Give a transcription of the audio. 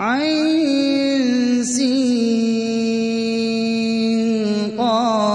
عين سين. قال